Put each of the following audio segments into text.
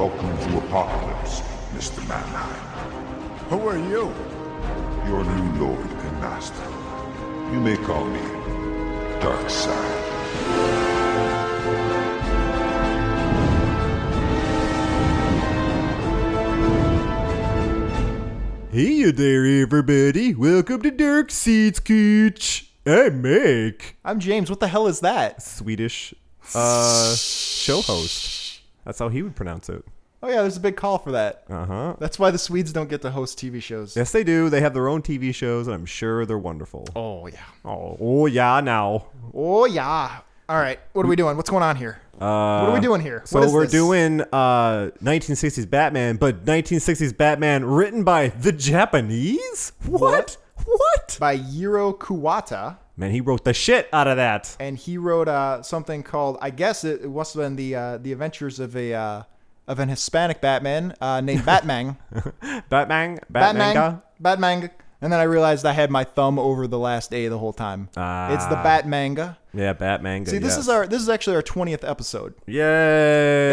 welcome to Apokolips, Mr. Mannheim. Who are you? Your new lord and master. You may call me Darkseid. Hey you there, everybody. Welcome to Darkseid's Cooch. I'm Mike. I'm James. What the hell is that? Swedish uh, show host. That's how he would pronounce it. Oh yeah, there's a big call for that. Uh huh. That's why the Swedes don't get to host TV shows. Yes, they do. They have their own TV shows, and I'm sure they're wonderful. Oh yeah. Oh, oh yeah, now. Oh yeah. All right. What are we doing? What's going on here? Uh, what are we doing here? So What is we're this? doing uh, 1960s Batman, but 1960s Batman written by the Japanese? What? What? By Jiro Kuwata, Man, he wrote the shit out of that. and he wrote uh, something called I guess it, it must have been the uh, the adventures of a uh, of an Hispanic Batman uh, named Batman. Batman, Batman. Batman. Batman. And then I realized I had my thumb over the last A the whole time. it's the Ah. Batmanga. Yeah, Batman. See, this is our this is actually our twentieth episode. Yay!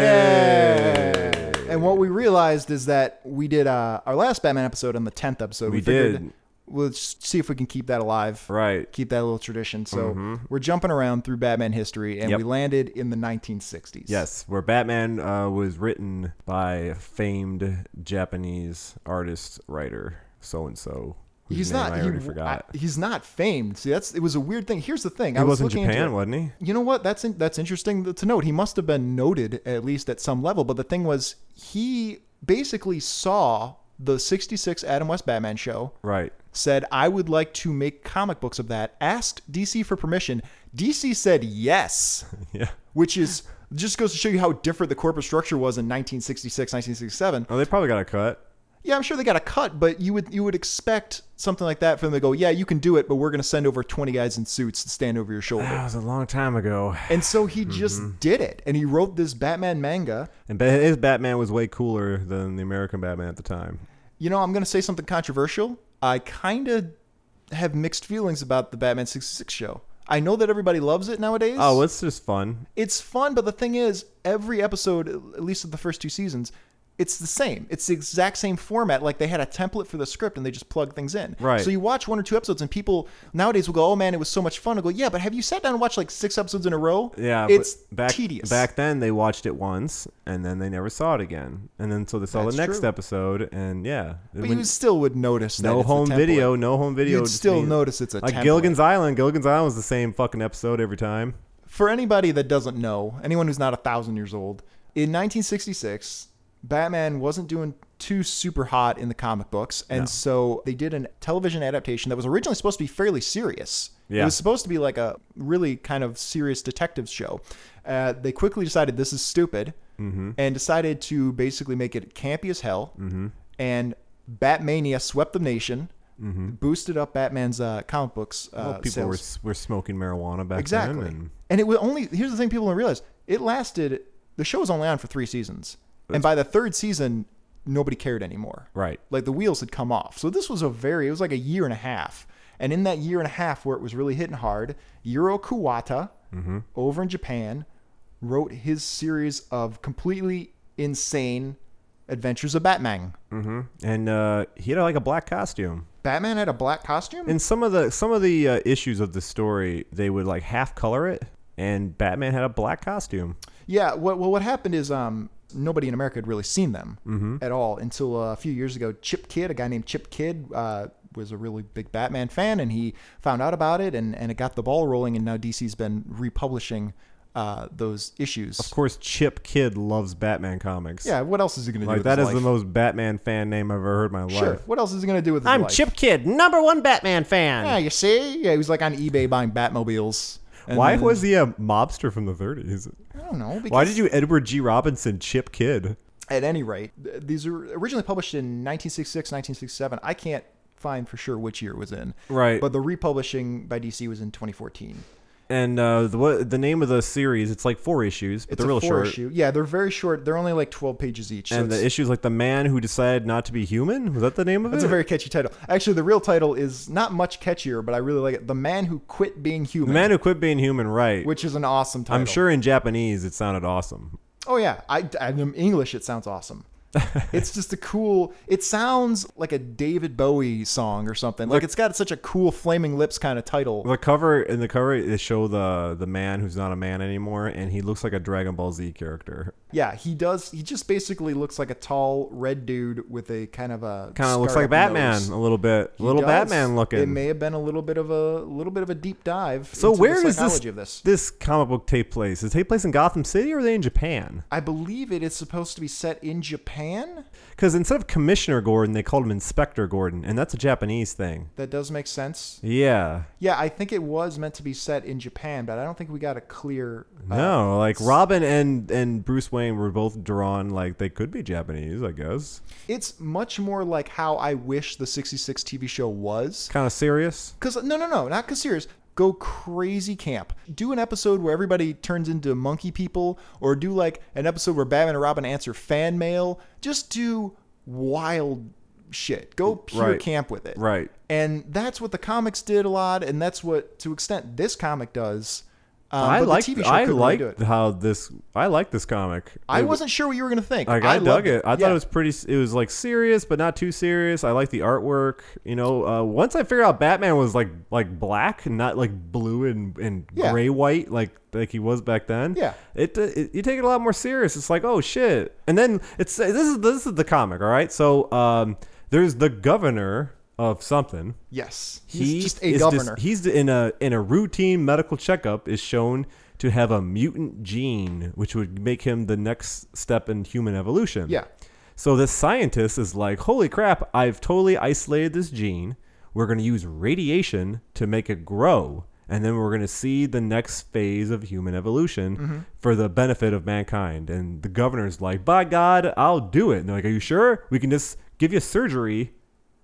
Yay! And what we realized is that we did uh, our last Batman episode on the tenth episode. We figured did. We'll see if we can keep that alive. Right. Keep that little tradition. So we're jumping around through Batman history, and Yep. we landed in the 1960s. Yes, where Batman uh, was written by a famed Japanese artist writer so and so. he's not. I he- already forgot. I- he's not famed. See, that's it was a weird thing. Here's the thing. he I was was in Japan, wasn't he? You know what? That's in, that's interesting to note. He must have been noted at least at some level. But the thing was, he basically saw the '66 Adam West Batman show. Right. Said, "I would like to make comic books of that." Asked DC for permission. DC said yes, Yeah. which is just goes to show you how different the corporate structure was in 1966, 1967. Oh, they probably got a cut. Yeah, I'm sure they got a cut, but you would you would expect something like that for them to go, "Yeah, you can do it, but we're going to send over 20 guys in suits to stand over your shoulder." That was a long time ago. And so he just Mm-hmm. did it. And he wrote this Batman manga. And his Batman was way cooler than the American Batman at the time. You know, I'm going to say something controversial. I kind of have mixed feelings about the Batman 66 show. I know that everybody loves it nowadays. Oh, it's just fun. it's fun, but the thing is, every episode, at least of the first two seasons, it's the same. It's the exact same format. Like they had a template for the script and they just plug things in. Right. So you watch one or two episodes and people nowadays will go, "Oh man, it was so much fun." I go, "Yeah, but have you sat down and watched like six episodes in a row? Yeah, it's back, tedious." Back then, they watched it once, and then they never saw it again. And then so they saw That's the next true. episode, and yeah. but When- you still would notice that no home video, no home video. You'd still notice it's a like template. Gilligan's Island. Gilligan's Island was the same fucking episode every time. For anybody that doesn't know, anyone who's not a thousand years old, in 1966, Batman wasn't doing too super hot in the comic books, and so they did a television adaptation that was originally supposed to be fairly serious. It was supposed to be like a really kind of serious detective show. Uh, they quickly decided this is stupid, Mm-hmm. and decided to basically make it campy as hell. And Batmania swept the nation. Boosted up Batman's uh, comic books. Uh, Mm-hmm. Well, people were sales. were smoking marijuana back Exactly. then. And And it was only here's the thing people don't realize. It lasted the show was only on for three seasons. And by the third season, nobody cared anymore. right. Like the wheels had come off. So this was a very it was like a year and a half. And in that year and a half where it was really hitting hard, Jiro Kuwata Mm-hmm. over in Japan wrote his series of completely insane adventures of Batman. hmm And uh, he had like a black costume. Batman had a black costume? In some of the some of the uh, issues of the story, they would like half color it, and Batman had a black costume. Yeah, what well, what happened is um nobody in America had really seen them Mm-hmm. at all until uh, a few years ago. Chip Kidd, a guy named Chip Kidd, uh, was a really big Batman fan, and he found out about it, and and it got the ball rolling. And now DC's been republishing uh, those issues. Of course, Chip Kidd loves Batman comics. Yeah, what else is he gonna do? like with that his is the most Batman fan name I've ever heard in my Sure. life. What else is he gonna do with I'm life? Chip Kidd, number one Batman fan. Yeah, you see, yeah, he was like on eBay buying Batmobiles. And Why then- was he a mobster from the 30s? I don't know. Because Why did you Edward G. Robinson Chip Kidd? At any rate, th- these were originally published in 1966, 1967. I can't find for sure which year it was in. Right. But the republishing by DC was in 2014. And uh, the what, the name of the series, it's like four issues, but It's they're a real four short. issue. Yeah, they're very short. They're only like 12 pages each. so And the it's- issue's like the man who decided not to be human. Was that the name of it? That's it? a very catchy title. Actually, the real title is not much catchier, but I really like it. The Man Who Quit Being Human. the man who quit being human, right? which is an awesome title. I'm sure in Japanese it sounded awesome. Oh yeah, I, I in English it sounds awesome. It's just a cool. It sounds like a David Bowie song or something. Like, Like- it's got such a cool Flaming Lips kind of title. The cover in the cover they show the the man who's not a man anymore, and he looks like a Dragon Ball Z character. Yeah, he does. He just basically looks like a tall red dude with a kind of a Kind of looks like Batman nose. a little bit, a He little does. Batman looking. It may have been a little bit of a little bit of a deep dive. so where the does this, of this? this comic book take place? Does it take place in Gotham City or are they in Japan? I believe it is supposed to be set in Japan. Because instead of Commissioner Gordon, they called him Inspector Gordon, and that's a Japanese thing. That does make sense. Yeah. Yeah, I think it was meant to be set in Japan, but I don't think we got a clear. uh, No, like Robin and and Bruce Wayne were both drawn like they could be Japanese, I guess. It's much more like how I wish the '66 TV show was. Kind of serious. Because no, no, no, not because serious. Go crazy camp. Do an episode where everybody turns into monkey people, or do like an episode where Batman and Robin answer fan mail. Just do wild shit. Go pure Right. camp with it. Right. And that's what the comics did a lot, and that's what, to extent, this comic does. Um, I like TV show I couldn't really like how this I like this comic. I It- wasn't sure what you were gonna think. Like I, loved dug it. I thought it was pretty. It was like serious, but not too serious. I like the artwork. You know, uh, once I figured out Batman was like like black and not like blue and, and Yeah. gray white like like he was back then. Yeah. it, it you take it a lot more serious. It's like oh shit, and then it's this is this is the comic. All right, so um, there's the governor of something. Yes, he's He just a governor. he's in a in a routine medical checkup is shown to have a mutant gene, which would make him the next step in human evolution. Yeah. So this scientist is like, "Holy crap! I've totally isolated this gene. We're going to use radiation to make it grow." And then we're going to see the next phase of human evolution Mm-hmm. for the benefit of mankind. And the governor's like, by God, I'll do it. And they're like, Are you sure? We can just give you surgery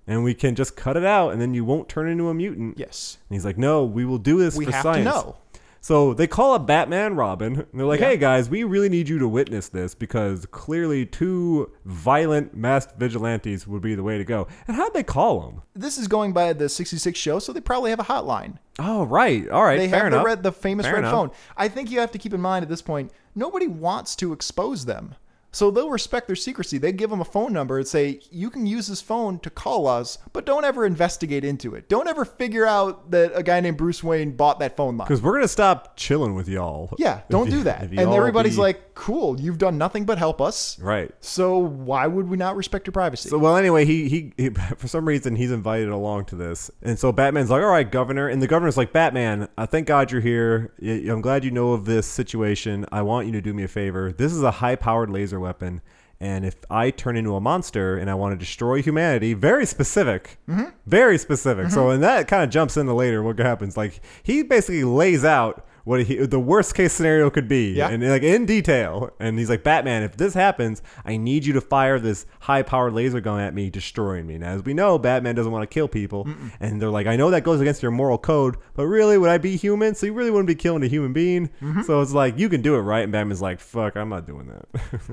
and we can just cut it out and then you won't turn into a mutant. yes, And he's like, no, we will do this we for have science. to know. So they call up Batman Robin. And they're like, Yeah. hey guys, we really need you to witness this because clearly two violent masked vigilantes would be the way to go. And how'd they call them? This is going by the '66 show, so they probably have a hotline. Oh, right. All right. They fair have enough. the red, the famous Fair red enough. phone. I think you have to keep in mind at this point, nobody wants to expose them. So they'll respect their secrecy. They give them a phone number and say, "You can use this phone to call us, but don't ever investigate into it. Don't ever figure out that a guy named Bruce Wayne bought that phone line." Because we're going to stop chilling with y'all. Yeah, don't do that. And everybody's be- like, "Cool, you've done nothing but help us." Right. So why would we not respect your privacy? So well, anyway, he, he he for some reason he's invited along to this, and so Batman's like, "All right, Governor," and the Governor's like, "Batman, I thank God you're here. I'm glad you know of this situation. I want you to do me a favor. This is a high-powered laser weapon, and if I turn into a monster and I want to destroy humanity, very specific, Mm-hmm. very specific. So and that kind of jumps into later what happens. Like he basically lays out." What he, the worst case scenario could be, Yeah. and like in detail. And he's like, Batman, if this happens, I need you to fire this high powered laser gun at me, destroying me. Now, as we know, Batman doesn't want to kill people. And they're like, I know that goes against your moral code, but really, would I be human? So you really wouldn't be killing a human being. Mm-hmm. So it's like, you can do it, right? And Batman's like, fuck, I'm not doing that.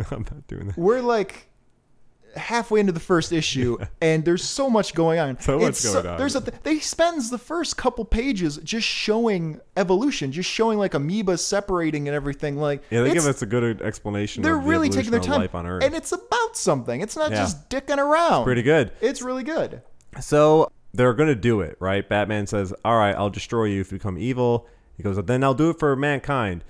I'm not doing that. we're like halfway into the first issue and there's so much going on So much It's going on. there's a th- they spends the first couple pages just showing evolution just showing like amoeba separating and everything like Yeah, they give us a good explanation. they're of the really taking their time on Earth. and it's about something it's not Yeah. just dicking around Pretty good. it's really good So they're gonna do it, right? Batman says, "All right, I'll destroy you if you become evil." He goes, "Then I'll do it for mankind."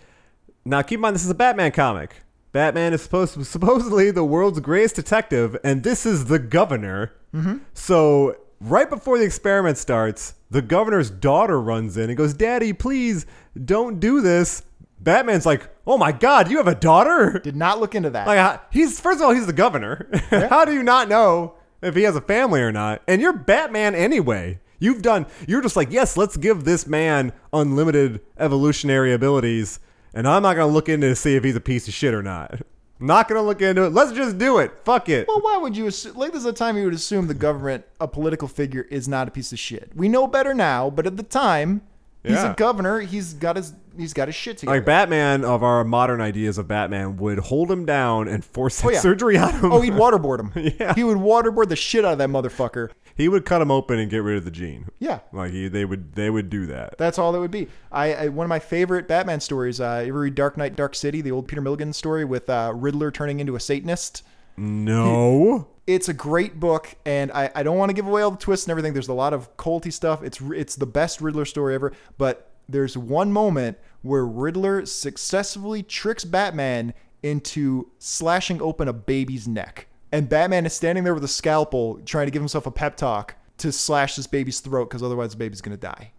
Now, keep in mind, this is a Batman comic. Batman is supposed to, supposedly the world's greatest detective, and this is the governor. Mm-hmm. So right before the experiment starts, the governor's daughter runs in and goes, "Daddy, please don't do this." Batman's like, "Oh my God, you have a daughter?" did not look into that Like he's first of all he's the governor. how do you not know if he has a family or not? And you're Batman anyway. You've done. You're just like yes, let's give this man unlimited evolutionary abilities, and I'm not gonna look into to see if he's a piece of shit or not. Not gonna look into it. Let's just do it. Fuck it. well, why would you assume? Like, there's a time you would assume the government, a political figure, is not a piece of shit. We know better now, but at the time, He's Yeah. a governor. He's got his he's got his shit together. Like Batman of our modern ideas of Batman would hold him down and force Oh, yeah. surgery on him. oh, he'd waterboard him. Yeah. He would waterboard the shit out of that motherfucker. he would cut him open and get rid of the gene. Yeah. Like he, they would they would do that. That's all that would be. I, I one of my favorite Batman stories. Uh, you ever read Dark Knight, Dark City, the old Peter Milligan story with uh, Riddler turning into a Satanist? No. It's a great book, and I, I don't want to give away all the twists and everything. There's a lot of culty stuff. It's it's the best Riddler story ever. But there's one moment where Riddler successfully tricks Batman into slashing open a baby's neck, and Batman is standing there with a scalpel, trying to give himself a pep talk to slash this baby's throat because otherwise the baby's gonna die.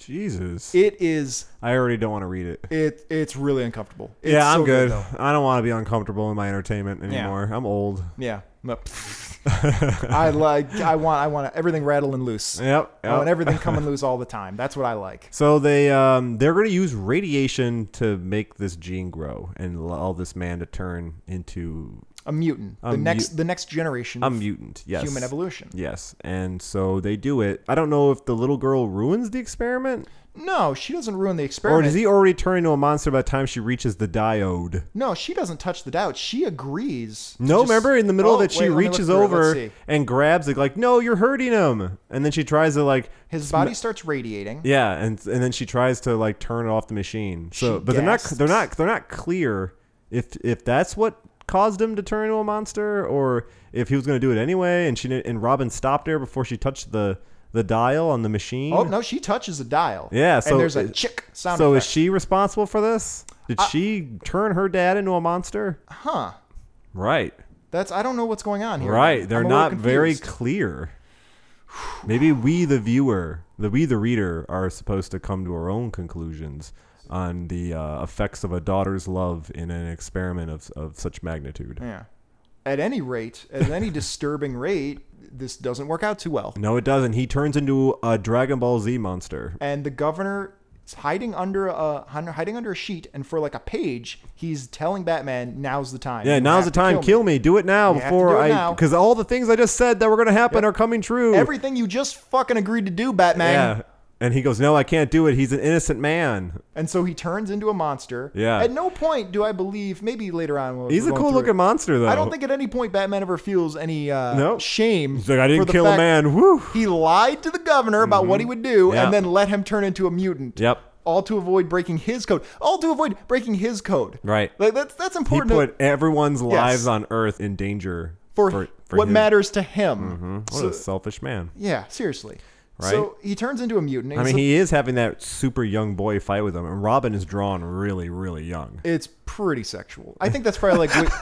Jesus. It is I already don't want to read it. it it's really uncomfortable. It's yeah, I'm so good. though. I don't want to be uncomfortable in my entertainment anymore. I'm old. Yeah. No. I like. I want. I want everything rattling loose. Yep. I want yep. everything coming loose all the time. That's what I like. So they um they're going to use radiation to make this gene grow and allow this man to turn into A mutant. A the mu- next. The next generation. a mutant. Yes. Human evolution. Yes. And so they do it. I don't know if the little girl ruins the experiment No, she doesn't ruin the experiment. or does he already turn into a monster by the time she reaches the diode. No, she doesn't touch the diode. She agrees. No, just- remember in the middle Oh, that she wait, let me look reaches it. Over and grabs it like, "No, you're hurting him." And then she tries to like His sm- body starts radiating. Yeah, and and then she tries to like turn off the machine. So, She but they're not they're not they're not clear if if that's what caused him to turn into a monster or if he was going to do it anyway. And she didn't- and Robin stopped her before she touched the the dial on the machine. Oh no, she touches a dial. Yeah, so and there's a chick sound. so is she responsible for this? Did uh, she turn her dad into a monster? Huh. Right. That's. I don't know what's going on here. Right. They're not very clear. Maybe we, the viewer, the we, the reader, are supposed to come to our own conclusions on the uh, effects of a daughter's love in an experiment of, of such magnitude. Yeah. At any rate, at any disturbing rate, this doesn't work out too well. No, it doesn't. He turns into a Dragon Ball Z monster. And the governor is hiding under a hiding under a sheet, and for like a page, he's telling Batman, "Now's the time. Yeah, You now's have the to time. kill me." Do it now have to before do it I. now. Because all the things I just said that were going to happen are coming true. Everything you just fucking agreed to do, Batman. Yeah. And he goes, No, I can't do it. He's an innocent man. And so he turns into a monster. Yeah. At no point do I believe. Maybe later on. we'll- He's a cool looking monster, though. I don't think at any point Batman ever feels any uh, Nope. shame. He's like, I didn't the kill a fact man. Woo. He lied to the governor about what he would do, Yeah. and then let him turn into a mutant. Yep. All to avoid breaking his code. All to avoid breaking his code. Right. Like that's that's He important to- put everyone's lives on Earth in danger for, for, what his- matters to him. What So- a selfish man. yeah, seriously. Right? So he turns into a mutant. I mean, he is having that super young boy fight with him, and Robin is drawn really, really young. it's pretty sexual. I think that's probably like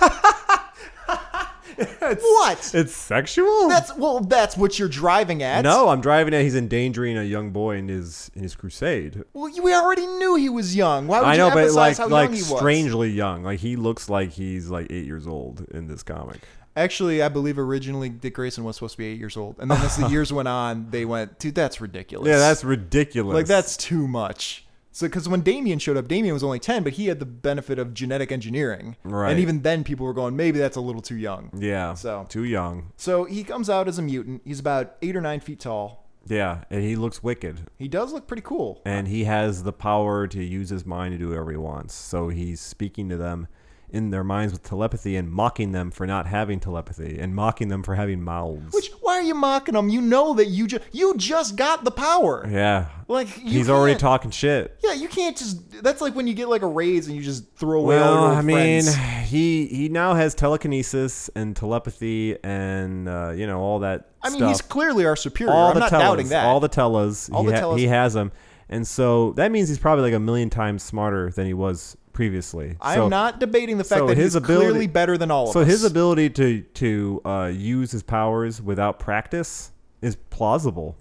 what, what? It's sexual. That's well, that's what you're driving at. no, I'm driving at. He's endangering a young boy in his in his crusade. Well, we already knew he was young. Why would I you know, but emphasize like how like young he was? strangely young. Like he looks like he's like eight years old in this comic. Actually, I believe originally Dick Grayson was supposed to be eight years old, and then as the years went on, they went, "Dude, that's ridiculous." Yeah, that's ridiculous. like that's too much. So, because when Damian showed up, Damian was only ten, but he had the benefit of genetic engineering, Right. And even then, people were going, "Maybe that's a little too young." yeah. So- too young. So he comes out as a mutant. He's about eight or nine feet tall. Yeah, and he looks wicked. He does look pretty cool. and he has the power to use his mind to do whatever he wants. So he's speaking to them in their minds with telepathy and mocking them for not having telepathy and mocking them for having mouths. Which why are you mocking them? You know that you just you just got the power. yeah, Like you he's already talking shit. Yeah, you can't just. That's like when you get like a raise and you just throw away all Well, your old I mean, friends. he he now has telekinesis and telepathy and uh, you know all that. I mean, stuff. he's clearly our superior. all I'm the not tellas, doubting that. all the tellas. All he, the ha- tellas. he has them, and so that means he's probably like a million times smarter than he was previously. I'm So- not debating the fact so that his he's ability- clearly better than all of So us. his ability to to uh, use his powers without practice is plausible.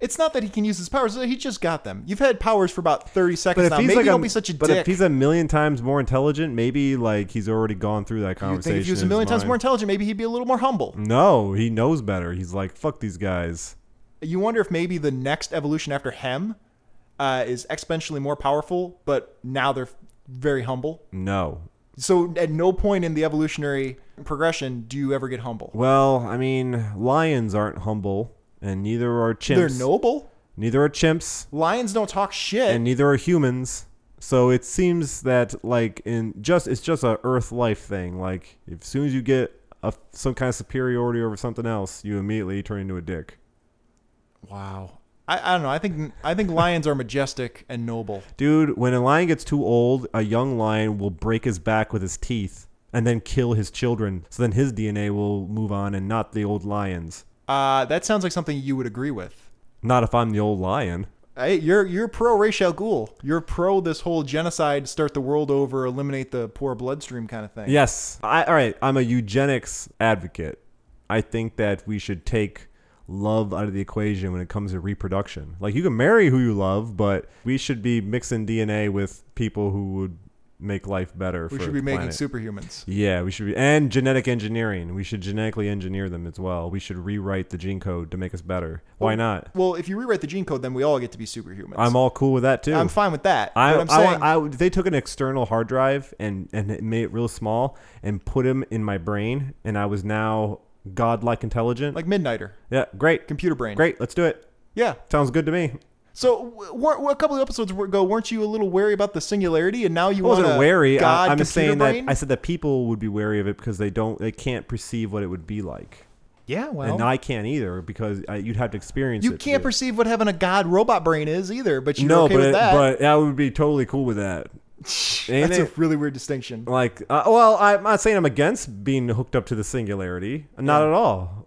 It's not that he can use his powers; he just got them. You've had powers for about thirty seconds now. Maybe like don't a, be such a but dick. if he's a million times more intelligent, maybe like he's already gone through that you conversation. think if he was a million times mind. more intelligent, maybe he'd be a little more humble. No, he knows better. He's like, fuck these guys. You wonder if maybe the next evolution after Hem uh, is exponentially more powerful, but now they're very humble. No. So at no point in the evolutionary progression do you ever get humble. Well, I mean, lions aren't humble, and neither are chimps. They're noble. Neither are chimps, Lions don't talk shit. and neither are humans. So it seems that like in just it's just a Earth life thing. Like if, as soon as you get a, some kind of superiority over something else, you immediately turn into a dick. wow. I, I don't know. I think I think lions are majestic and noble. Dude, when a lion gets too old, a young lion will break his back with his teeth and then kill his children. So then his DNA will move on and not the old lions. Uh, that sounds like something you would agree with. Not if I'm the old lion. Hey, you're you're pro Ra's al Ghul. You're pro this whole genocide, start the world over, eliminate the poor bloodstream kind of thing. Yes. I, all right. I'm a eugenics advocate. I think that we should take love out of the equation when it comes to reproduction. Like you can marry who you love, but we should be mixing DNA with people who would make life better. we should be making planet. superhumans. Yeah, we should be, and genetic engineering. We should genetically engineer them as well. We should rewrite the gene code to make us better. Why not? Well, if you rewrite the gene code, then we all get to be superhumans. I'm all cool with that too. I'm fine with that. I, I'm saying, want, I, they took an external hard drive and and it made it real small and put him in my brain, and I was now godlike intelligent. like Midnighter, yeah, great, computer brain. great. Let's do it. Yeah. Sounds good to me. So w- a couple of episodes ago, weren't you a little wary about the singularity, and now you I wasn't wary. God I, I'm just saying brain? that I said that people would be wary of it because they don't, they can't perceive what it would be like, yeah, well, and I can't either because I, you'd have to experience. you it to can't perceive what having a God robot brain is either. But you're no, okay but with it- that. but I would be totally cool with that. That's a really weird distinction. Like, uh, well, I'm not saying I'm against being hooked up to the singularity. Not Yeah. at all.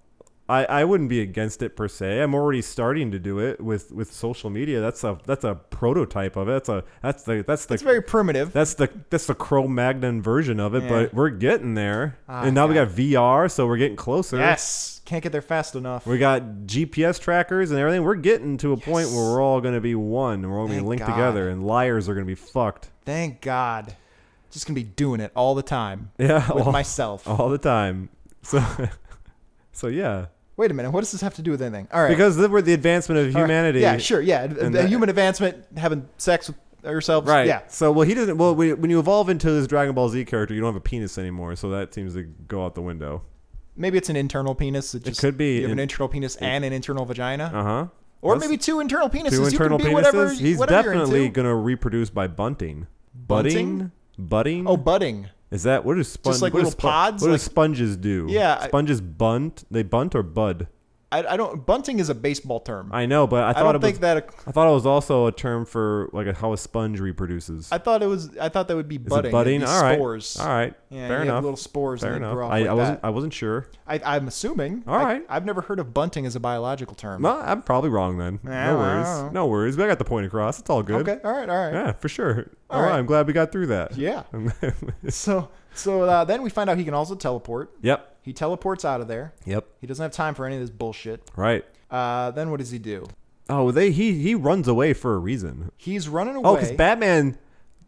I, I wouldn't be against it per se. I'm already starting to do it with, with social media. That's a that's a prototype of it. That's a that's the that's the It's very primitive. that's the that's the Cro-Magnon version of it. Yeah. But we're getting there, Ah, and now we got VR, so we're getting closer. yes, can't get there fast enough. We got GPS trackers and everything. We're getting to a point where we're all going to be one. and We're all going to be linked God. together, and liars are going to be fucked. Thank God. Just gonna be doing it all the time Yeah, with all, myself. all the time. So, so yeah. Wait a minute. What does this have to do with anything? All right. Because they were the advancement of All right. humanity. Yeah, sure. Yeah, the that- human advancement, having sex with ourselves. Right. Yeah. So well, he doesn't. Well, when when you evolve into this Dragon Ball Z character, you don't have a penis anymore. So that seems to go out the window. Maybe it's an internal penis. It, just, could be You have an in- internal penis and an internal vagina, Uh huh. or maybe two internal penises. two you internal can be penises. whatever. He's whatever you're definitely into. to reproduce by bunting. Bunting? Budding. Budding. Oh, budding. Is that what sponge? like what do little pods, What do like- sponges do? Yeah, I- sponges bunt. They bunt or bud. I, I don't. Bunting is a baseball term. I, I know, but I thought don't it was. think that. I thought it was also a term for like a, how a sponge reproduces. I thought it was. I thought that would be budding. budding? All right. Spores. All right. Yeah, Fair have enough. little spores Fair and enough. grow off I, like I wasn't. that. I wasn't sure. I, I'm assuming. All I, I've never heard of bunting as a biological term. Well, I'm probably wrong then. Yeah, no worries. No worries. I got the point across. It's all good. Okay. All right. All right. Yeah, for sure. All all right. right. I'm glad we got through that. Yeah. So so uh, then we find out he can also teleport. yep. He teleports out of there. Yep. He doesn't have time for any of this bullshit. Right. Uh, then what does he do? Oh, they he he runs away for a reason. He's running away. Oh, because Batman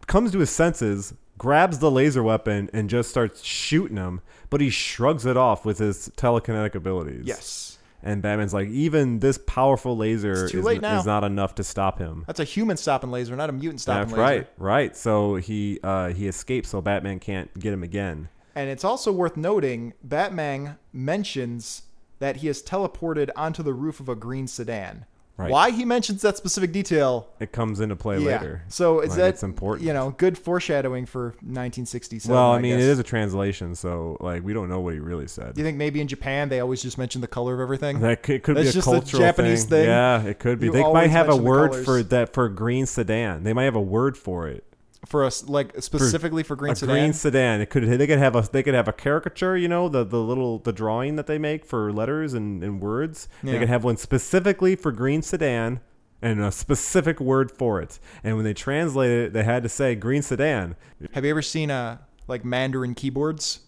comes to his senses, grabs the laser weapon, and just starts shooting him. But he shrugs it off with his telekinetic abilities. yes. And Batman's like, even this powerful laser It's too is, late now. is not enough to stop him. That's a human stopping laser, not a mutant stopping That's laser. right, right. So he uh, he escapes, so Batman can't get him again. And it's also worth noting Batman mentions that he has teleported onto the roof of a green sedan. Right. Why he mentions that specific detail? It comes into play yeah. later. So is Like, that it's important. You know, good foreshadowing for 1967. well, I mean, guess. it is a translation, so like we don't know what he really said. Do you think maybe in Japan they always just mention the color of everything? That could, could That's be a just a cultural Japanese thing. Yeah, it could be. You they might have a mention the word for that for green sedan. They might have a word for it. For us, like specifically for, green a sedan. green sedan. It could they could have a they could have a caricature. You know the the little the drawing that they make for letters and, and words. They could have one specifically for green sedan and a specific word for it. And when they translated it, they had to say green sedan. Have you ever seen a like Mandarin keyboards?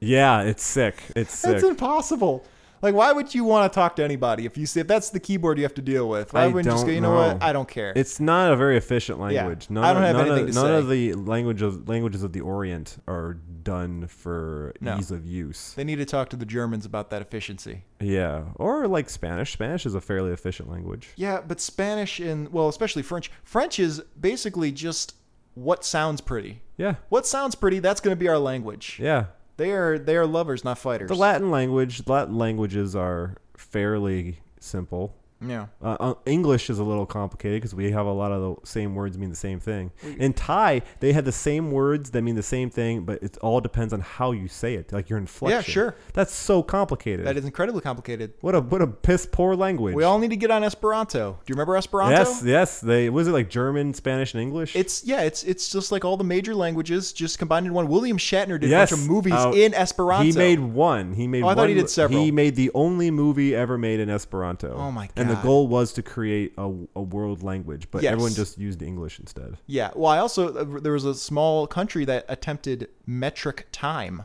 Yeah, it's sick. It's sick. That's impossible. Like, why would you want to talk to anybody if you see if that's the keyboard you have to deal with? Why I wouldn't you just go? You know, what? I don't care. It's not a very efficient Yeah. language. None I don't have none anything of, to none say. of the language of, languages of the Orient are done for No. ease of use. they need to talk to the Germans about that efficiency. Yeah, or like Spanish. Spanish is a fairly efficient language. Yeah, but Spanish and well, especially French. French is basically just what sounds pretty. Yeah, What sounds pretty? That's going to be our language. yeah. They are they are lovers, not fighters. The Latin language, Latin languages are fairly simple. Yeah. Uh, uh, English is a little complicated because we have a lot of the same words mean the same thing. In Thai, they have the same words that mean the same thing, but it all depends on how you say it, like your inflection. Yeah, sure. That's so complicated. That is incredibly complicated. what a what a piss poor language. We all need to get on Esperanto. Do you remember Esperanto? yes, yes. They was it like German, Spanish, and English. It's yeah, it's it's just like all the major languages just combined in one. William Shatner did yes. a bunch of movies uh, in Esperanto. He made one. He made. Oh, I thought one he did several. He made the only movie ever made in Esperanto. Oh my And the goal was to create a, a world language, but Yes. everyone just used English instead. Yeah. Well, I also uh, there was a small country that attempted metric time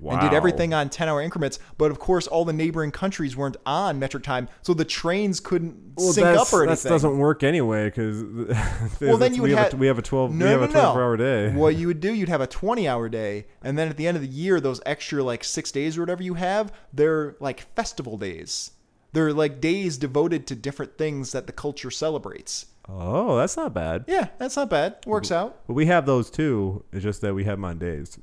Wow. and did everything on 10 hour increments, but of course all the neighboring countries weren't on metric time, so the trains couldn't sync that's- up or anything. That doesn't work anyway because well, then you would we have have a, we have a twelve no, we have no, a no. hour day. What you would do, you'd have a 20 hour day, and then at the end of the year, those extra like six days or whatever you have, they're like festival days. They're like days devoted to different things that the culture celebrates. Oh, that's not bad. Yeah, that's not bad. Works out. But we have those too. It's just that we have them on days.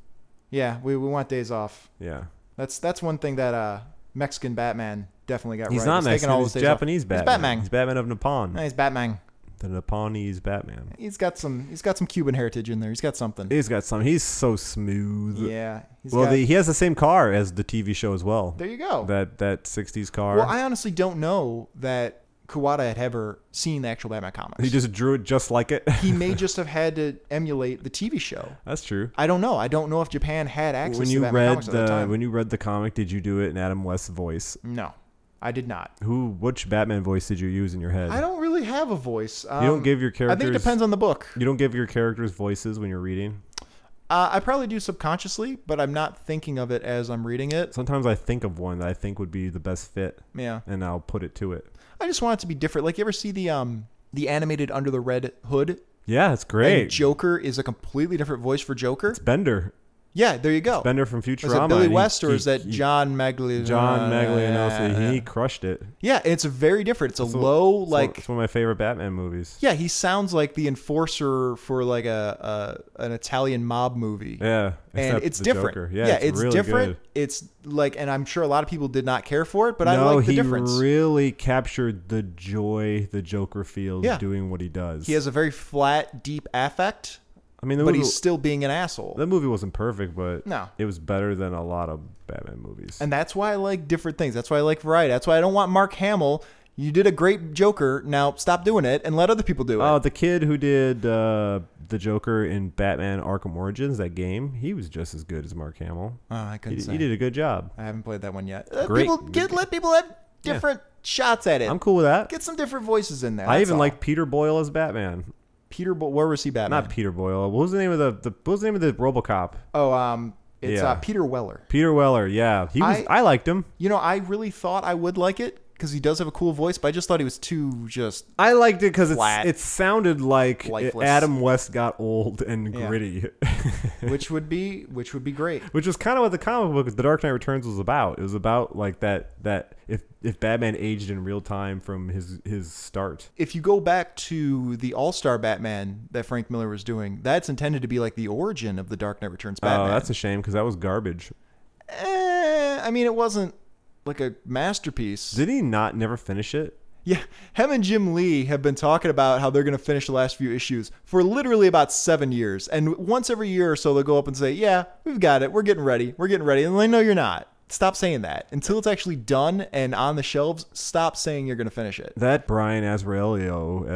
Yeah, we, we want days off. Yeah. That's that's one thing that uh Mexican Batman definitely got He's right. not taking Mexican. all He's. Japanese Batman. He's Batman. He's Batman of Nippon. No, he's Batman. The Nipponese Batman. He's got some. He's got some Cuban heritage in there. He's got something. He's got some. He's so smooth. Yeah. Well, got, the, he has the same car as the TV show as well. there you go. That that '60s car. well, I honestly don't know that Kawada had ever seen the actual Batman comics. he just drew it just like it. he may just have had to emulate the TV show. That's true. I don't know. I don't know if Japan had access When to you Batman read comics at the time. when you read the comic, did you do it in Adam West's voice? no, I did not. Who? Which Batman voice did you use in your head? I don't really have a voice. Um, You don't give your characters. I think it depends on the book. You don't give your characters voices when you're reading. Uh, I probably do subconsciously, but I'm not thinking of it as I'm reading it. Sometimes I think of one that I think would be the best fit, Yeah. and I'll put it to it. I just want it to be different. Like you ever see the um the animated Under the Red Hood? Yeah, it's great. And Joker is a completely different voice for Joker. it's Bender. Yeah, there you go. Bender from Is Futurama. it Billy and he- West or he- is that he- John Magliano? John Maglianosi? He crushed it. Yeah, it's very different. It's a low it's one- like it's one of my favorite Batman movies. yeah. He sounds like the enforcer for like a, a an Italian mob movie. Yeah, and except it's the different. Joker. Yeah, it's, really different. Good. It's like, and I'm sure a lot of people did not care for it, but I no, like the he difference. really captured the joy the Joker feels Yeah. doing what he does. he has a very flat, deep affect, I mean, the but movie, he's still being an asshole. that movie wasn't perfect, but No. it was better than a lot of Batman movies. And that's why I like different things. That's why I like variety. That's why I don't want Mark Hamill. You did a great Joker. Now stop doing it and let other people do it. Oh, the kid who did uh, the Joker in Batman Arkham Origins, that game, he was just as good as Mark Hamill. Oh, I He, couldn't did- say. he did a good job. I haven't played that one yet. Uh, Great. People get let people have different shots at it. I'm cool with that. Get some different voices in there. I even all. like Peter Boyle as Batman. Peter. Bo- where was he Batman? Not Peter Boyle. What was the name of the, the what was the name of the RoboCop? Oh, um, it's Yeah. uh, Peter Weller. Peter Weller. Yeah, he was. I- I, liked him. You know, I really thought I would like it because he does have a cool voice, but I just thought he was too just. I liked it because Flat. it sounded like Lifeless. Adam West got old and Yeah. gritty, which would be which would be great. which was kind of what the comic book The Dark Knight Returns was about. It was about like that that if if Batman aged in real time from his his start. If you go back to the All Star Batman that Frank Miller was doing, that's intended to be like the origin of the Dark Knight Returns Batman. Oh, that's a shame because that was garbage. Eh, I mean, it wasn't like a masterpiece. Did he not never finish it? Yeah, him and Jim Lee have been talking about how they're going to finish the last few issues for literally about seven years. And once every year or so, they'll go up and say, Yeah, we've got it. We're getting ready. We're getting ready. And they know you're not. Stop saying that. Until it's actually done and on the shelves, stop saying you're going to finish it. That Brian Azzarello,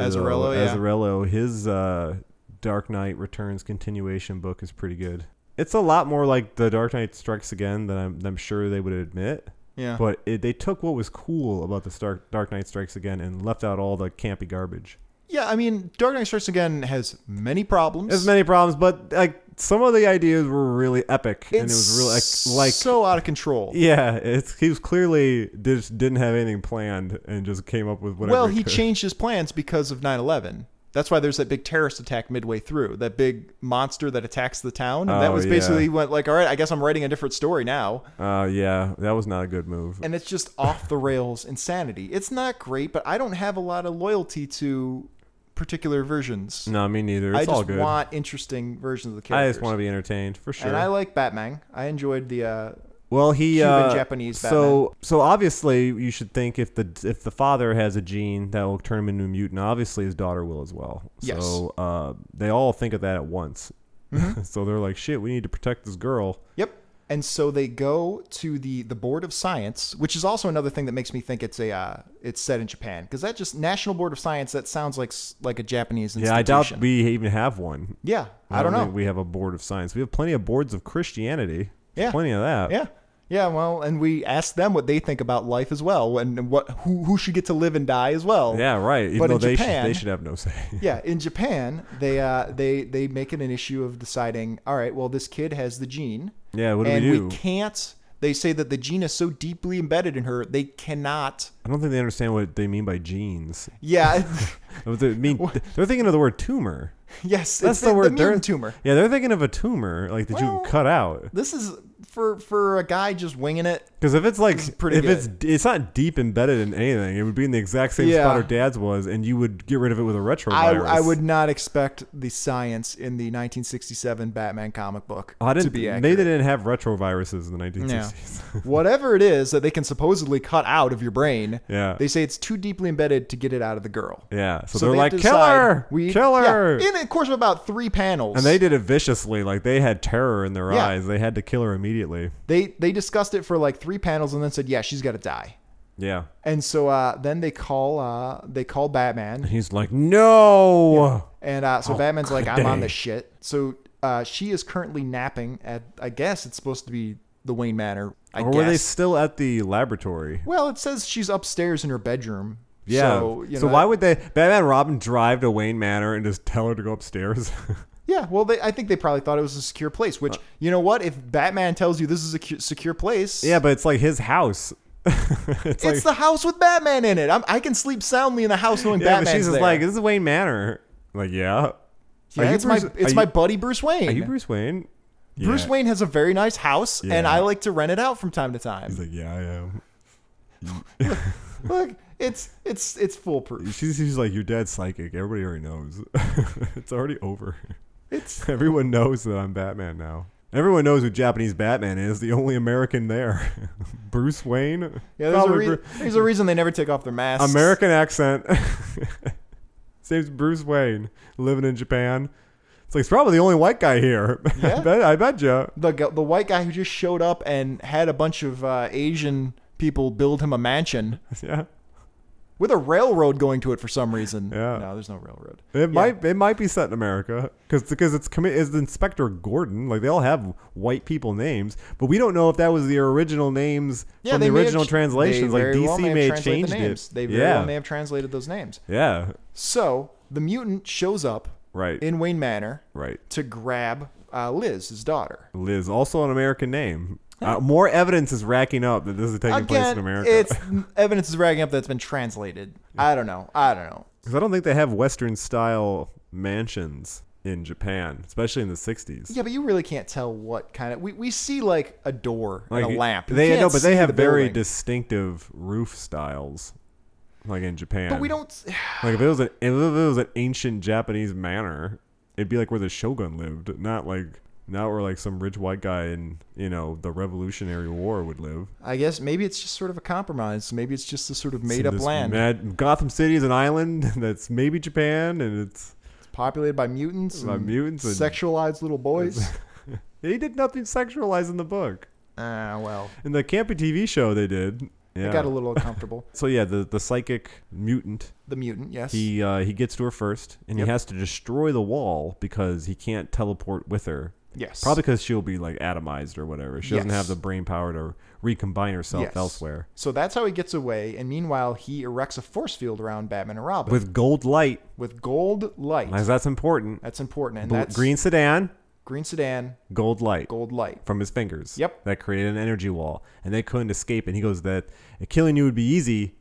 Azzarello, yeah. His uh, Dark Knight Returns continuation book is pretty good. It's a lot more like the Dark Knight Strikes Again than I'm, than I'm sure they would admit. Yeah. But it, they took what was cool about the Star- Dark Knight Strikes Again and left out all the campy garbage. Yeah, I mean, Dark Knight Strikes Again has many problems. There's many problems, but like some of the ideas were really epic, and it was really like, like so out of control. yeah, it's he was clearly just didn't have anything planned and just came up with whatever. well, he could. changed his plans because of 9 11. That's why there's that big terrorist attack midway through. That big monster that attacks the town. And that Oh, was yeah. basically he went like, all right, I guess I'm writing a different story now. Uh, yeah, that was not a good move. And it's just off the rails insanity. It's not great, but I don't have a lot of loyalty to particular versions. No, me neither. It's all good. I all just good. want interesting versions of the characters. I just want to be entertained for sure. And I like Batman. I enjoyed the uh, Well, he Cuban, uh, Japanese So so obviously you should think if the if the father has a gene that will turn him into a mutant, obviously his daughter will as well. Yes. So uh, they all think of that at once. Mm-hmm. so they're like, shit, we need to protect this girl. Yep. And so they go to the the board of science, which is also another thing that makes me think it's a uh, it's set in Japan because that just National Board of Science that sounds like like a Japanese Yeah. I doubt we even have one. Yeah, I, don't know. think we have a board of science. We have plenty of boards of Christianity. Yeah. plenty of that. Yeah. Yeah, well, and we asked them what they think about life as well, and what who who should get to live and die as well. Yeah, right. Even But though in they Japan- should, they should have no say. Yeah, in Japan, they uh they they make it an issue of deciding, all right, well, this kid has the gene, Yeah, what do and we do? can't. They say that the gene is so deeply embedded in her, they cannot. I don't think they understand what they mean by genes. Yeah, they mean, they're thinking of the word tumor. yes, That's it's the word. mutant they're, tumor. Yeah, they're thinking of a tumor, like that you Well- can cut out. This is for for a guy just winging it. Because if it's like, pretty if it's good. it's not deep embedded in anything, it would be in the exact same Yeah. spot her dad's was, and you would get rid of it with a I, retrovirus. I would not expect the science in the 1967 Batman comic book Oh, I didn't, to be maybe accurate. they didn't have retroviruses in the 1960s. Whatever it is that they can supposedly cut out of your brain, Yeah. they say it's too deeply embedded to get it out of the girl. yeah, so, So they're they like, kill her, We, kill her. Yeah, in the course of about three panels. and they did it viciously, like they had terror in their Yeah. eyes. They had to kill her immediately. they they discussed it for like three panels and then said, yeah, she's got to die. Yeah, And so uh, then they call uh, they call Batman, he's like, no. and uh, so Oh, Batman's like, I'm on this shit. So uh, she is currently napping at, I guess it's supposed to be the Wayne Manor. I or guess. were they still at the laboratory? well, it says she's upstairs in her bedroom. Yeah. So, you so why would they Batman Robin drive to Wayne Manor and just tell her to go upstairs? Yeah, well, they, I think they probably thought it was a secure place. Which you know what? If Batman tells you this is a secure place, yeah, but it's like his house. it's it's like the house with Batman in it. I'm, I can sleep soundly in the house knowing yeah, but she's just there. like, this is Wayne Manor. Like, yeah. yeah, you it's my it's are my buddy Bruce Wayne. Are you Bruce Wayne? Bruce Wayne has a very nice house, and I like to rent it out from time to time. He's like, yeah, I am. Look, it's it's it's foolproof. She's, she's like, your dad's psychic. Everybody already knows. it's already over. It's Everyone knows that I'm Batman now. Everyone knows who Japanese Batman is. The only American there, Bruce Wayne. yeah. There's a, re- Bru- there's a reason they never take off their masks. American accent. Saves Bruce Wayne living in Japan. It's like it's probably the only white guy here. Yeah. I bet, I bet you. the the white guy who just showed up and had a bunch of uh, Asian people build him a mansion Yeah, with a railroad going to it for some reason. Yeah. No, there's no railroad. it might it might be set in America because because it's commi- it's Inspector Gordon. Like they all have white people names, but we don't know if that was the original names from the may original ch- translations. Like very well DC may have changed the names. it. They very yeah, well may have translated those names. yeah, So the mutant shows up right, in Wayne Manor right. to grab uh, Liz, his daughter. Liz, also an American name. Uh, more evidence is racking up that this is taking place in Again, America. it's evidence is racking up that's been translated. I don't know. I don't know. Because I don't think they have Western style mansions in Japan, especially in the '60s. Yeah, but you really can't tell what kind of. We, we see like a door and a lamp. They can't know, but they have the very building. distinctive roof styles, like in Japan. But we don't. like if it was an if it was an ancient Japanese manor, it'd be like where the shogun lived, not like not where like some rich white guy in you know the Revolutionary War would live. I guess maybe it's just sort of a compromise. Maybe it's just a sort of made up land mad- Gotham City is an island that's maybe Japan, and it's populated by mutants, By and mutants and- sexualized little boys. he did nothing sexualized in the book. Ah, well, In the campy TV show, they did. Yeah. it got a little uncomfortable. so yeah, the the psychic mutant. The mutant, yes. He uh, he gets to her first, and Yep. he has to destroy the wall because he can't teleport with her. Yes. Probably because she'll be like atomized or whatever. She doesn't Yes. have the brain power to recombine herself Yes. elsewhere. So that's how he gets away. And meanwhile, he erects a force field around Batman and Robin With gold light, with gold light. as that's important. That's important. And Bl- that's green sedan, green sedan, gold light. gold light. from his fingers. Yep. That created an energy wall, and they couldn't escape. And he goes that killing you would be easy,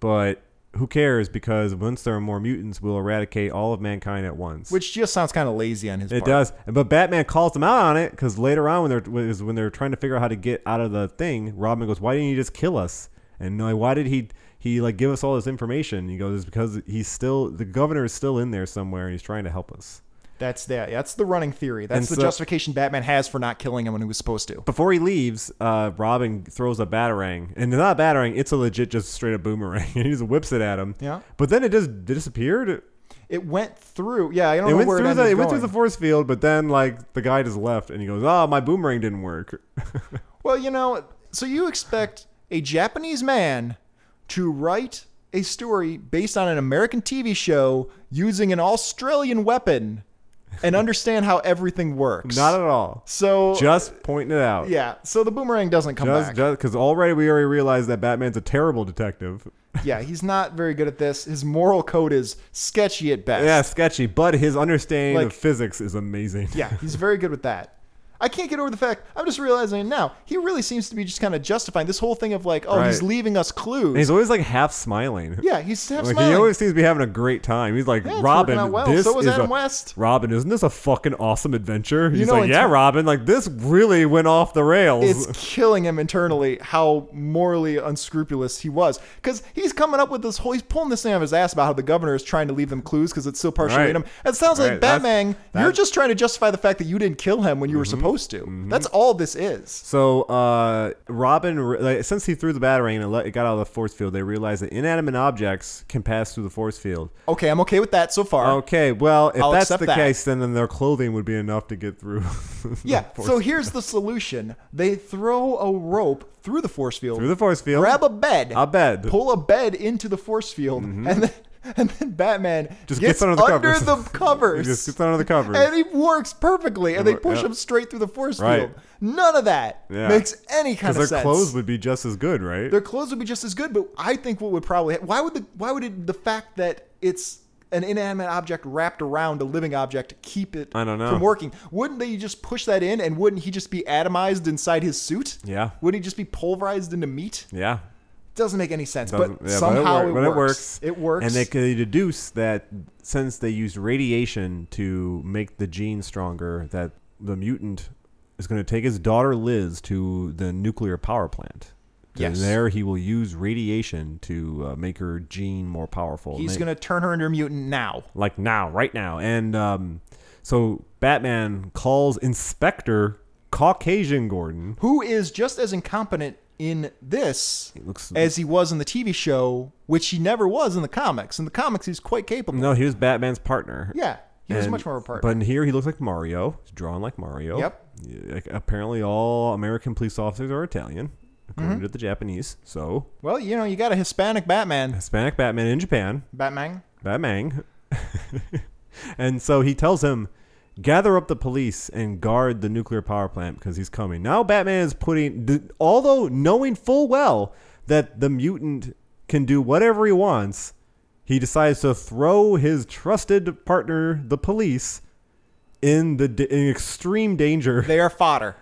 but who cares? Because once there are more mutants, we'll eradicate all of mankind at once. Which just sounds kind of lazy on his it part. does, but Batman calls them out on it because later on, when they're when they're trying to figure out how to get out of the thing, Robin goes, "Why didn't you just kill us?" And like, why did he he like give us all this information? He goes, "It's because he's still the governor is still in there somewhere, and he's trying to help us." That's the that's the running theory. That's And the so- justification Batman has for not killing him when he was supposed to. Before he leaves, uh, Robin throws a batarang, and it's not a batarang; it's a legit, just straight up boomerang, and he just whips it at him. Yeah. But then it just disappeared. It went through. Yeah, I don't It know went where through it the ended it went through going. the force field, but then like the guy just left, and he goes, "Oh, my boomerang didn't work." Well, you know, so you expect a Japanese man to write a story based on an American TV show using an Australian weapon and understand how everything works. not at all. so Just pointing it out. yeah. So the boomerang doesn't come Just back. because already we already realized that Batman's a terrible detective. yeah, he's not very good at this. His moral code is sketchy at best. Yeah, sketchy, but his understanding Like- of physics is amazing. Yeah, he's very good with that. I can't get over the fact. I'm just realizing it now. He really seems to be just kind of justifying this whole thing of like, oh, he's leaving us clues. And he's always like half smiling. yeah, he's half Like, smiling. he always seems to be having a great time. He's like, Yeah, it's Robin, working out well. this So was is Adam a, West. Robin, isn't this a fucking awesome adventure? He's know, like, yeah, Robin, like this really went off the rails. it's killing him internally how morally unscrupulous he was because he's coming up with this whole he's pulling this thing out of his ass about how the governor is trying to leave them clues because it's still partially Right. in him it sounds like Right, that's- batman you're that's- Mm-hmm. just trying to justify the fact that you didn't kill him when you were supposed to that's all this is So uh, Robin, like, since he threw the batarang and it, got out of the force field, they realized that inanimate objects can pass through the force field. okay i'm okay with that so far Okay, well, if I'll that's the that. case, then, then their clothing would be enough to get through. yeah so here's the solution they throw a rope through the force field through the force field. grab a bed A bed. pull a bed into the force field and then and then Batman Just gets, gets under the covers. the covers. He just gets under the covers. and he works perfectly, and they push yep. him straight through the force Right. field. None of that Yeah. makes any kind of their sense. Their clothes would be just as good, right? their clothes would be just as good, but I think what would probably why would the why would it, the fact that it's an inanimate object wrapped around a living object keep it I don't know. from working? Wouldn't they just push that in, and wouldn't he just be atomized inside his suit? Yeah. Wouldn't he just be pulverized into meat? yeah. Doesn't make any sense, but yeah, somehow but it, it, work- but works. It works. And they could deduce that since they used radiation to make the gene stronger, that the mutant is going to take his daughter Liz to the nuclear power plant. Yes. And there he will use radiation to uh, make her gene more powerful. He's gonna turn her into a mutant now. like now, right now. And um, so Batman calls Inspector Caucasian Gordon. who is just as incompetent in this looks- as he was in the TV show, which he never was in the comics. In the comics, he's quite capable. No, he was Batman's partner. Yeah, he was And- much more of a partner. But in here, he looks like Mario. He's drawn like Mario. Yep. Like, apparently, all American police officers are Italian, according Mm-hmm. to the Japanese. So, well, you know, you got a Hispanic Batman. Hispanic Batman in Japan, Batman. Batman. and so he tells him, gather up the police and guard the nuclear power plant because he's coming. Now, Batman is putting, although knowing full well that the mutant can do whatever he wants, he decides to throw his trusted partner, the police, in the in extreme danger. They are fodder.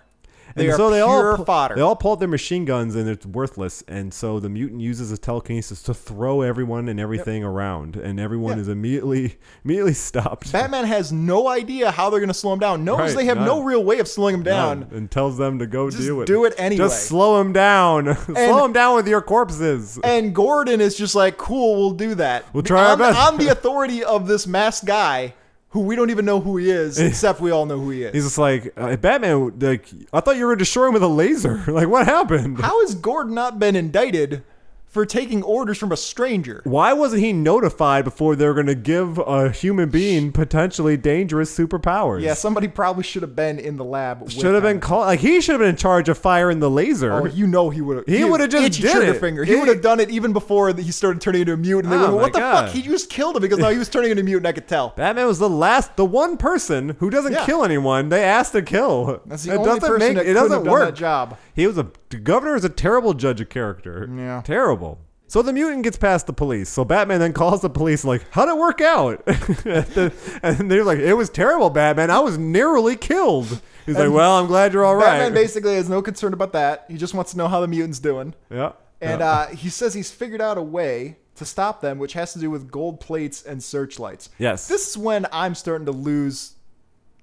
They And are so they pure all fodder. They all pull out their machine guns and it's worthless. And so the mutant uses his telekinesis to throw everyone and everything around, and everyone Yeah. is immediately immediately stopped. Batman has no idea how they're going to slow him down. Knows Right, they have no real way of slowing him down. And tells them to go Just do it. do it anyway. Just slow him down. slow him down with your corpses. And Gordon is just like, cool, we'll do that. We'll try our on, best. on the authority of this masked guy who we don't even know who he is, except we all know who he is. He's just like uh, Batman. Like I thought you were destroying with a laser. Like what happened? How has Gordon not been indicted for taking orders from a stranger? Why wasn't he notified before they were going to give a human being potentially dangerous superpowers? Yeah, somebody probably should have been in the lab. should have been called. Like he should have been in charge of firing the laser. Oh, you know he would have. He would've just itchy did it. finger. He He- would have done it even before he started turning into a mutant. And they Oh went, "What the God. fuck? He just killed him because no, he was turning into a mutant. I could tell." Batman was the last, the one person who doesn't Yeah. kill anyone. They asked to kill. That's the it only doesn't person make that it doesn't work. that job. He was a the governor is a terrible judge of character. Yeah. terrible. So the mutant gets past the police. So Batman then calls the police like, "How'd it work out?" and they're like, "It was terrible, Batman. I was narrowly killed." He's like, "Well, I'm glad you're all right." Batman basically has no concern about that. He just wants to know how the mutant's doing. yeah. And yeah. uh, he says he's figured out a way to stop them, which has to do with gold plates and searchlights. Yes. This is when I'm starting to lose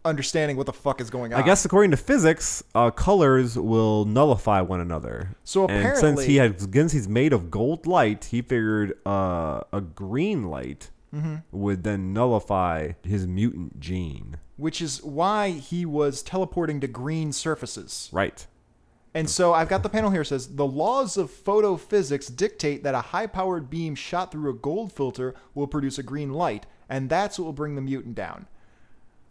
understanding what the fuck is going on. I guess according to physics, uh, colors will nullify one another. So and since he had, since he's made of gold light, he figured uh, a green light Mm-hmm. would then nullify his mutant gene. which is why he was teleporting to green surfaces. Right. And so I've got the panel here says the laws of photophysics dictate that a high-powered beam shot through a gold filter will produce a green light, and that's what will bring the mutant down.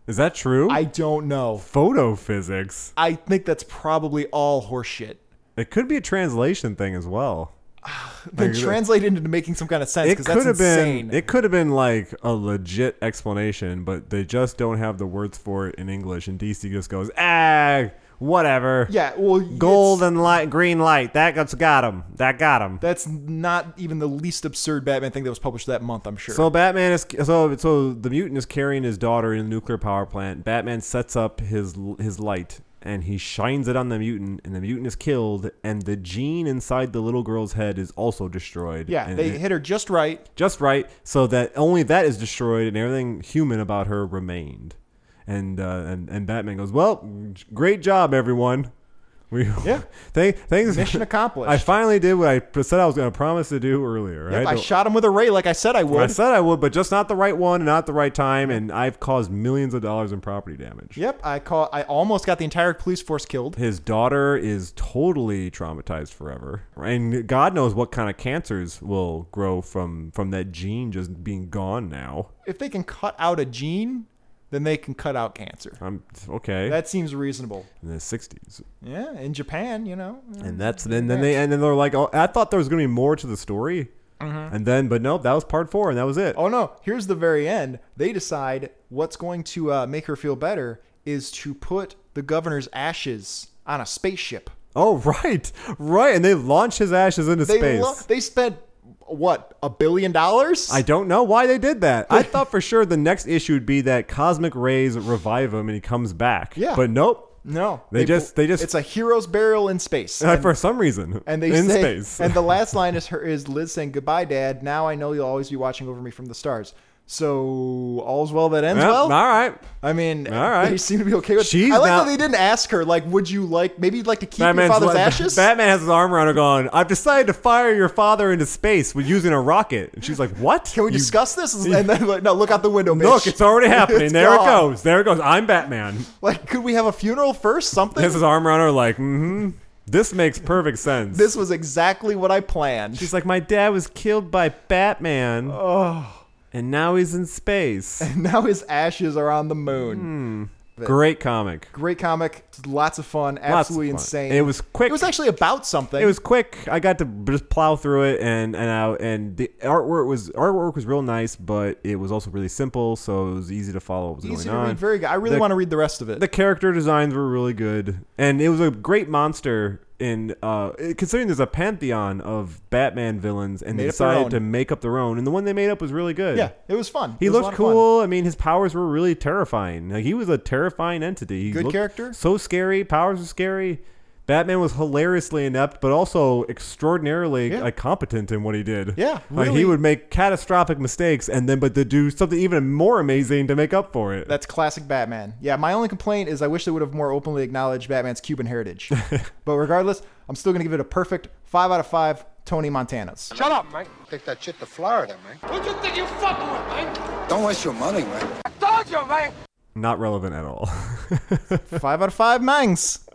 Is that true? I don't know. Photophysics. I think that's probably all horseshit. It could be a translation thing as well. Then Like, translate it into making some kind of sense It because could that's have insane. been. It could have been like a legit explanation, but they just don't have the words for it in English, and DC just goes, ah, whatever. yeah, well, Gold and light, green light. That got got him. That got him. That's not even the least absurd Batman thing that was published that month. I'm sure. So Batman is so so the mutant is carrying his daughter in the nuclear power plant. Batman sets up his his light and he shines it on the mutant, and the mutant is killed, and the gene inside the little girl's head is also destroyed. yeah, And they it- hit her just right. just right, so that only that is destroyed, and everything human about her remained. And uh, and and Batman goes, "Well, great job, everyone. We Yeah. thank, thanks. Mission accomplished. I finally did what I said I was going to promise to do earlier. Yep, right? I shot him with a ray like I said I would. I said I would, but just not the right one, and not the right time, and I've caused millions of dollars in property damage. Yep, I call. I almost got the entire police force killed. His daughter is totally traumatized forever, and God knows what kind of cancers will grow from from that gene just being gone now. If they can cut out a gene, then they can cut out cancer. I'm okay That seems reasonable. in the '60s, Yeah, in Japan, you know. and that's then then they and then they're like, oh, I thought there was gonna be more to the story, and then but nope, that was part four, and that was it. Oh no! Here's the very end. They decide what's going to uh, make her feel better is to put the governor's ashes on a spaceship. Oh right, right, and they launch his ashes into They space. lo- they spent what a billion dollars? I don't know why they did that. I thought for sure the next issue would be that cosmic rays revive him and he comes back. Yeah. But nope. no. They just- they just- it's a hero's burial in space. And- for some reason. and they in say, space. and the last line is her is Liz saying goodbye, Dad. Now I know you'll always be watching over me from the stars. So all's well that ends Yeah, well. all right. I mean, All right. they seem to be okay with. She's I like now- that they didn't ask her. Like, would you like maybe you'd like to keep your father's like- ashes? Batman has his arm around her going, I've decided to fire your father into space with using a rocket. And she's like, What? Can we You- discuss this? And then like, no, look out the window, bitch. Look, it's already happening. It's there it gone. goes. There it goes. I'm Batman. Like, could we have a funeral first? Something. Has his arm around her like, mm-hmm. This makes perfect sense. This was exactly what I planned. She's like, My dad was killed by Batman. oh, And now he's in space. And now his ashes are on the moon. Hmm. Great comic. Great comic, lots of fun, Lots of absolutely fun. insane. It was quick. It was actually about something. It was quick. I got to just plow through it, and and I, and the artwork was artwork was real nice, but it was also really simple, so it was easy to follow what was easy to going on. read. Very good. I really The- want to read the rest of it. the character designs were really good, and it was a great monster. In uh, considering there's a pantheon of Batman villains, and Made they up their decided own. to make up their own, and the one they made up was really good. yeah, it was fun. He It was a lot looked of fun. cool. I mean, his powers were really terrifying. Like he was a terrifying entity. He Good looked character. So scary. Powers were scary. Batman was hilariously inept, but also extraordinarily Yeah. like, competent in what he did. Yeah, like really. he would make catastrophic mistakes, and then but to do something even more amazing to make up for it. That's classic Batman. Yeah, my only complaint is I wish they would have more openly acknowledged Batman's Cuban heritage. but regardless, I'm still going to give it a perfect 5 out of 5 Tony Montanas. Shut up, man. Take that shit to Florida, man. Who you think you fucking with, man? Don't waste your money, man. I told you, man. Not relevant at all. 5 out of 5 Mangs.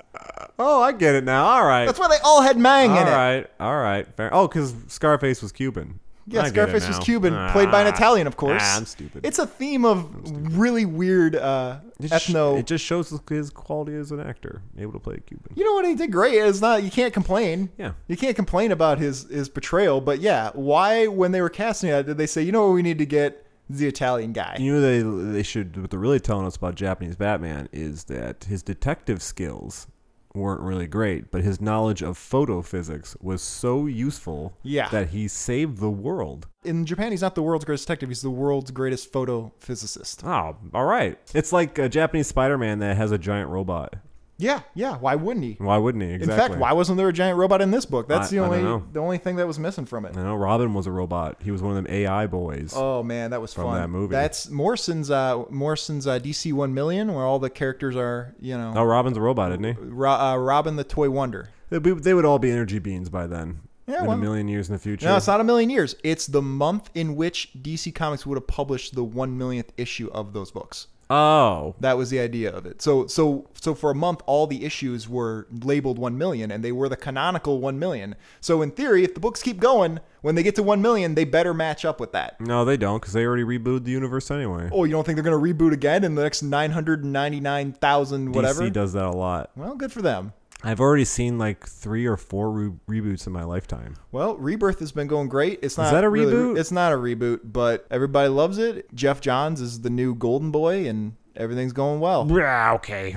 Oh, I get it now. All right. That's why they all had Mang all in it. right. All right. Fair. Oh, because Scarface was Cuban. Yeah, I get it Scarface was now. Cuban, played by an Ah. Italian, of course. Ah, I'm stupid. It's a theme of really weird uh, It just, ethno. it just shows his quality as an actor, able to play a Cuban. you know what? He did great. It's not. You can't complain. Yeah. You can't complain about his his portrayal. But yeah, why when they were casting it did they say, you know what, we need to get the Italian guy? You know they they should what they're really telling us about Japanese Batman is that his detective skills weren't really great, but his knowledge of photophysics was so useful Yeah. that he saved the world. In Japan, he's not the world's greatest detective. He's the world's greatest photophysicist. Oh, all right. It's like a Japanese Spider-Man that has a giant robot. Yeah, yeah. Why wouldn't he? Why wouldn't he? Exactly. In fact, why wasn't there a giant robot in this book? That's I- the I don't only know. the only thing that was missing from it. I know Robin was a robot. He was one of them AI boys. Oh man, that was From fun. that movie. That's Morrison's uh, Morrison's uh, DC One Million, where all the characters are, you know, Oh, Robin's a robot, isn't he? Ro- uh, Robin the Toy Wonder. They'd be- They would all be energy beings by then. Yeah, in well- a million years in the future. No, it's not a million years. It's the month in which DC Comics would have published the one millionth issue of those books. Oh, That was the idea of it. So so so for a month all the issues were labeled 1 million and they were the canonical 1 million. So in theory if the books keep going, when they get to 1 million, they better match up with that. no, they don't because they already rebooted the universe anyway. Oh, you don't think they're going to reboot again in the next 999,000 whatever? DC does that a lot. Well, good for them. I've already seen like three or four re- reboots in my lifetime. Well, Rebirth has been going great. It's not that a really- reboot? it's not a reboot, but everybody loves it. Geoff Johns is the new Golden Boy, and everything's going well. Yeah, okay.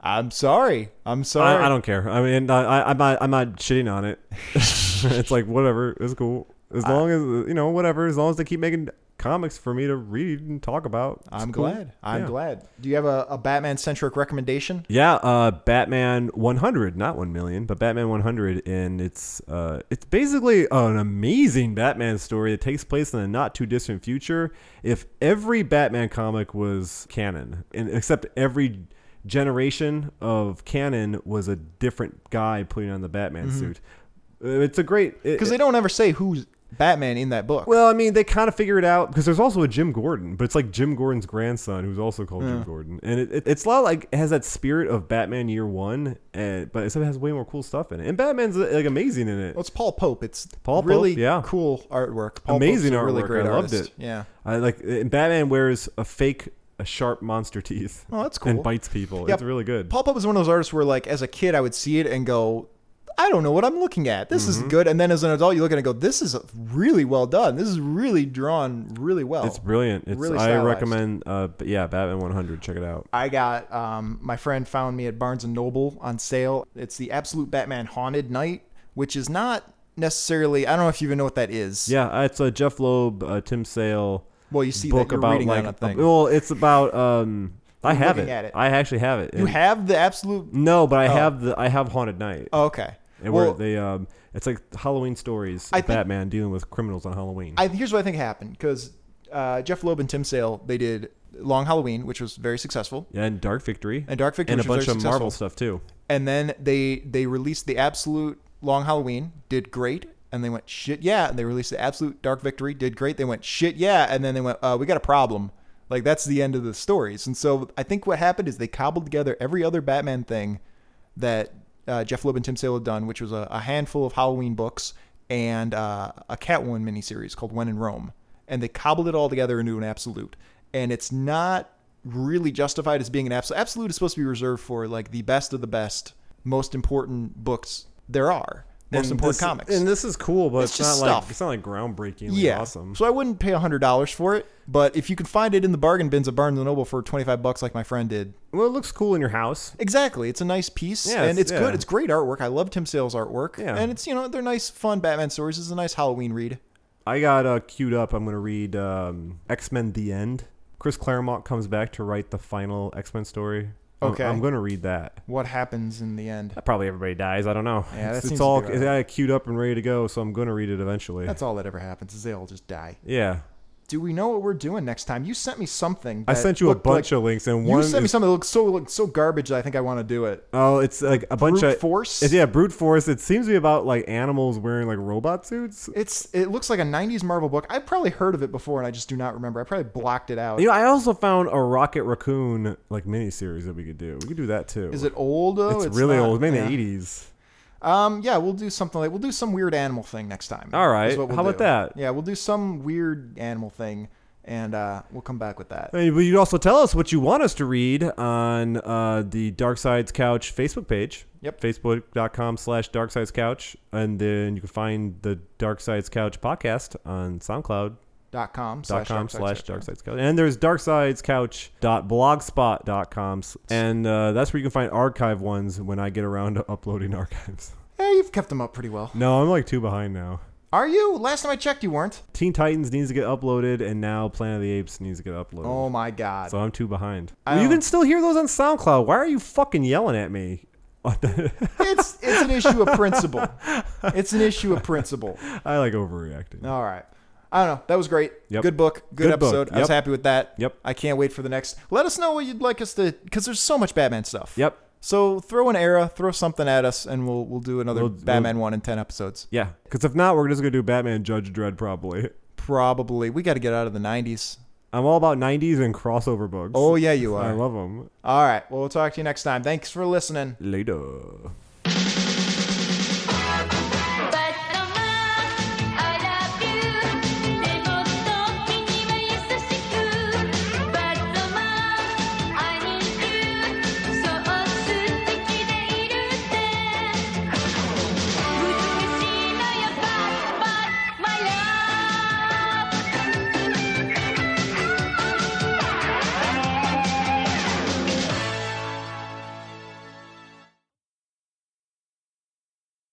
I'm sorry. I'm sorry. I, I don't care. I mean, I, I, I'm not. I'm not shitting on it. it's like whatever. It's cool as long as you know whatever. As long as they keep making comics for me to read and talk about. it's I'm cool. glad. I'm Yeah. glad. Do you have a, a Batman centric recommendation? Yeah, uh, Batman 100, not 1 million, but Batman 100, and it's uh, it's basically an amazing Batman story that takes place in a not too distant future. If every Batman comic was canon, and except every generation of canon was a different guy putting on the Batman suit, Uh, it's a great Because they don't ever say who's Batman in that book. Well, I mean, they kind of figure it out because there's also a Jim Gordon, but it's like Jim Gordon's grandson who's also called Jim Gordon, and it, it, it's a lot like it has that spirit of Batman Year One, and but except it has way more cool stuff in it, and Batman's uh, like amazing in it. Well, it's Paul Pope. It's Paul Pope, really yeah. cool artwork. Paul Amazing Pope's a really artwork. great I loved artist. it. Yeah. I like and Batman wears a fake, a sharp monster teeth. Oh, that's cool. And bites people. Yeah, It's really good. Paul Pope is one of those artists where, like, as a kid, I would see it and go, I don't know what I'm looking at. This Mm-hmm. is good. And then as an adult, you look at it and go, this is really well done. This is really drawn really well. it's brilliant. It's really I recommend. Uh, yeah, Batman 100. Check it out. I got um, my friend found me at Barnes and Noble on sale. It's the Absolute Batman Haunted Knight, which is not necessarily. I don't know if you even know what that is. Yeah, it's a Jeph Loeb, uh, Tim Sale. Well, you see book that you're about reading like on a thing. well, it's about um. I have it. at it. I actually have it. you have the Absolute. No, but I Oh. have the I have Haunted Knight. Oh, okay. Where Well, they um it's like Halloween stories I think- Batman dealing with criminals on Halloween. I, here's what I think happened because uh, Jeph Loeb and Tim Sale they did Long Halloween, which was very successful, yeah, and Dark Victory. and Dark Victory, and a bunch of successful. Marvel stuff too. And then they they released the Absolute Long Halloween, did great, and they went shit yeah. And they released the Absolute Dark Victory, did great. They went shit yeah, and then they went uh, we got a problem. Like that's the end of the stories. And so I think what happened is they cobbled together every other Batman thing that uh, Jeph Loeb and Tim Sale had done, which was a, a handful of Halloween books and uh, a Catwoman miniseries called When in Rome, and they cobbled it all together into an absolute. And it's not really justified as being an absolute. Absolute is supposed to be reserved for like the best of the best, most important books there are, And important this- comics. And this is cool, but It's it's, just not like stuff. it's not like groundbreakingly yeah, awesome. so I wouldn't pay hundred dollars for it, but if you can find it in the bargain bins at Barnes and Noble for twenty five bucks, like my friend did, well, it looks cool in your house. Exactly. It's a nice piece Yeah, and it's- it's good. It's great artwork. I love Tim Sale's artwork. Yeah. And it's, you know, they're nice, fun Batman stories. It's a nice Halloween read. I got uh, queued up. I'm gonna read um, X Men: The End. Chris Claremont comes back to write the final X Men story. I'm- Okay. I'm, gonna read that. What happens in the end? Probably everybody dies. I don't know. Yeah, that it's, seems it's to all be right. it's queued up and ready to go. So I'm gonna read it eventually. That's all that ever happens is they all just die. yeah. Do we know what we're doing next time? You sent me something. I sent you a bunch like- of links, and one You sent me something that looks so looked so garbage that I think I want to do it. Oh, it's like a bunch Brute of force? It's, yeah, brute force. It seems to be about like animals wearing like robot suits. It's it looks like a '90s Marvel book. I've probably heard of it before, and I just do not remember. I probably blocked it out. You know, I also found a Rocket Raccoon like miniseries that we could do. We could do that too. Is it old though? It's, really not- old. Maybe yeah. the eighties. Um, yeah, we'll do something like we'll do some weird animal thing next time. All right. we'll How about that? Yeah, we'll do some weird animal thing, and uh, we'll come back with that. Hey, But you also tell us what you want us to read on uh, the Darkseid's Couch Facebook page. Yep. Facebook.com slash Darkseid's Couch. And then you can find the Darkseid's Couch podcast on SoundCloud. Dot com dot slash com dark slash Sides dark Couch. sides couch and there's darksidescouch.blogspot.com and uh, that's where you can find archive ones when i get around to uploading archives Yeah, you've kept them up pretty well. no i'm like two behind now Are you? Last time I checked, you weren't. teen titans needs to get uploaded and now planet of the apes needs to get uploaded Oh my god. so i'm two behind you can still hear those on soundcloud why are you fucking yelling at me it's it's an issue of principle. It's an issue of principle. i like overreacting All right. I don't know. That was great. Yep. Good book. Good, Good book. episode. I was happy with that. Yep. I can't wait for the next. Let us know what you'd like us to, because there's so much Batman stuff. yep So throw an era, throw something at us, and we'll we'll do another We'll- Batman one in ten episodes. yeah because if not we're just gonna do batman judge dredd probably Probably. We got to get out of the '90s. I'm all about 90s and crossover books. Oh, yeah, you are. I love them. All right. Well, we'll talk to you next time. Thanks for listening. Later.